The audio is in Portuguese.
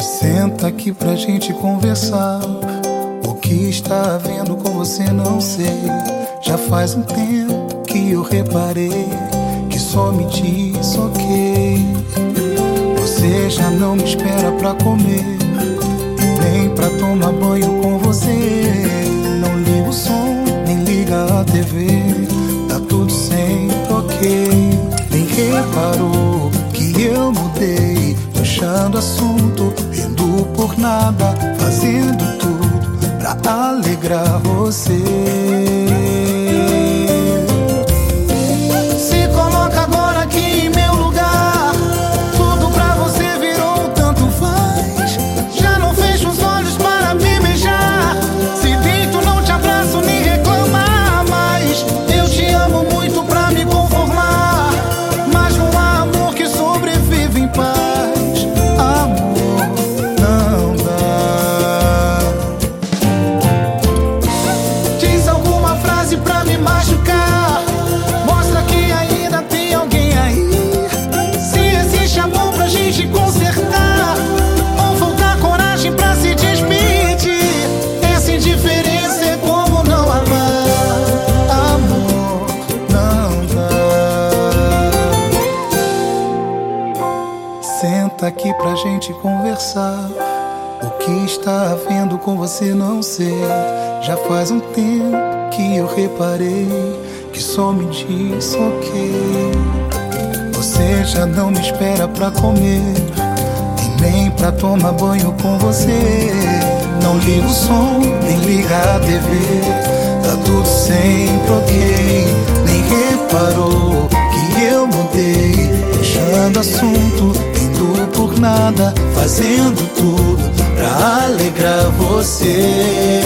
Senta aqui pra gente conversar. O que está havendo com você não sei. Já faz um tempo que eu reparei que só me diz ok. Você já não me espera pra comer, nem pra tomar banho com você. A TV. Tá tudo sempre ok. Nem reparou que eu mudei, puxando assunto, indo por nada, fazendo tudo pra alegrar você. Senta aqui pra gente conversar. O que está havendo com você não sei. Já faz um tempo que eu reparei que só me diz ok. Você já não me espera pra comer e nem pra tomar banho com você. Não liga o som, nem liga a TV. Tá tudo sempre ok. Nem reparou que eu mudei, puxando assunto, por nada, fazendo tudo pra alegrar você.